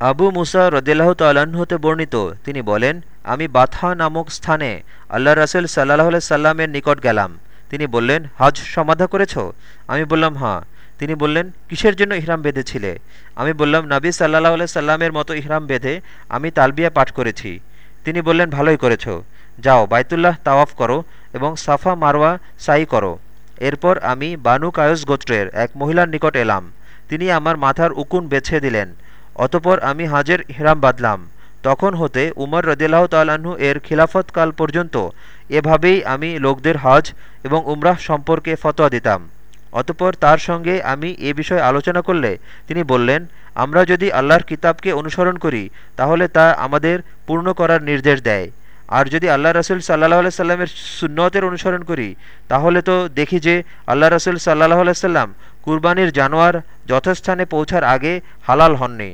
আবু মুসা রদিল্লাহ তাল্লাহ্ন হতে বর্ণিত। তিনি বলেন, আমি বাথা নামক স্থানে আল্লাহ রাসুল সাল্লাহ সাল্লামের নিকট গেলাম। তিনি বললেন, হজ সমাধা করেছ? আমি বললাম হাঁ তিনি বললেন, কিসের জন্য ইহরাম বেঁধেছিলে? আমি বললাম, নাবী সাল্লাহ সাল্লামের মতো ইহরাম বেঁধে আমি তালবিয়া পাঠ করেছি। তিনি বললেন, ভালোই করেছ। যাও, বাইতুল্লাহ তাওয়াফ করো এবং সাফা মারওয়া সাই করো। এরপর আমি বানু কায়স গোত্রের এক মহিলার নিকট এলাম। তিনি আমার মাথার উকুন বেছে দিলেন। অতপর আমি হাজের হিরাম বাঁধলাম। তখন হতে উমর রদিল্লাহ তাল্লাহ্ন এর খিলাফতকাল পর্যন্ত এভাবেই আমি লোকদের হজ এবং উমরাহ সম্পর্কে ফতোয়া দিতাম। অতপর তার সঙ্গে আমি এ বিষয়ে আলোচনা করলে তিনি বললেন, আমরা যদি আল্লাহর কিতাবকে অনুসরণ করি, তাহলে তা আমাদের পূর্ণ করার নির্দেশ দেয়। আর যদি আল্লাহ রসুল সাল্লাহ সাল্লামের সুন্নতের অনুসরণ করি, তাহলে তো দেখি যে আল্লাহ রসুল সাল্লাহ সাল্লাম কুরবানির জানোয়ার যথাস্থানে পৌঁছার আগে হালাল হননি।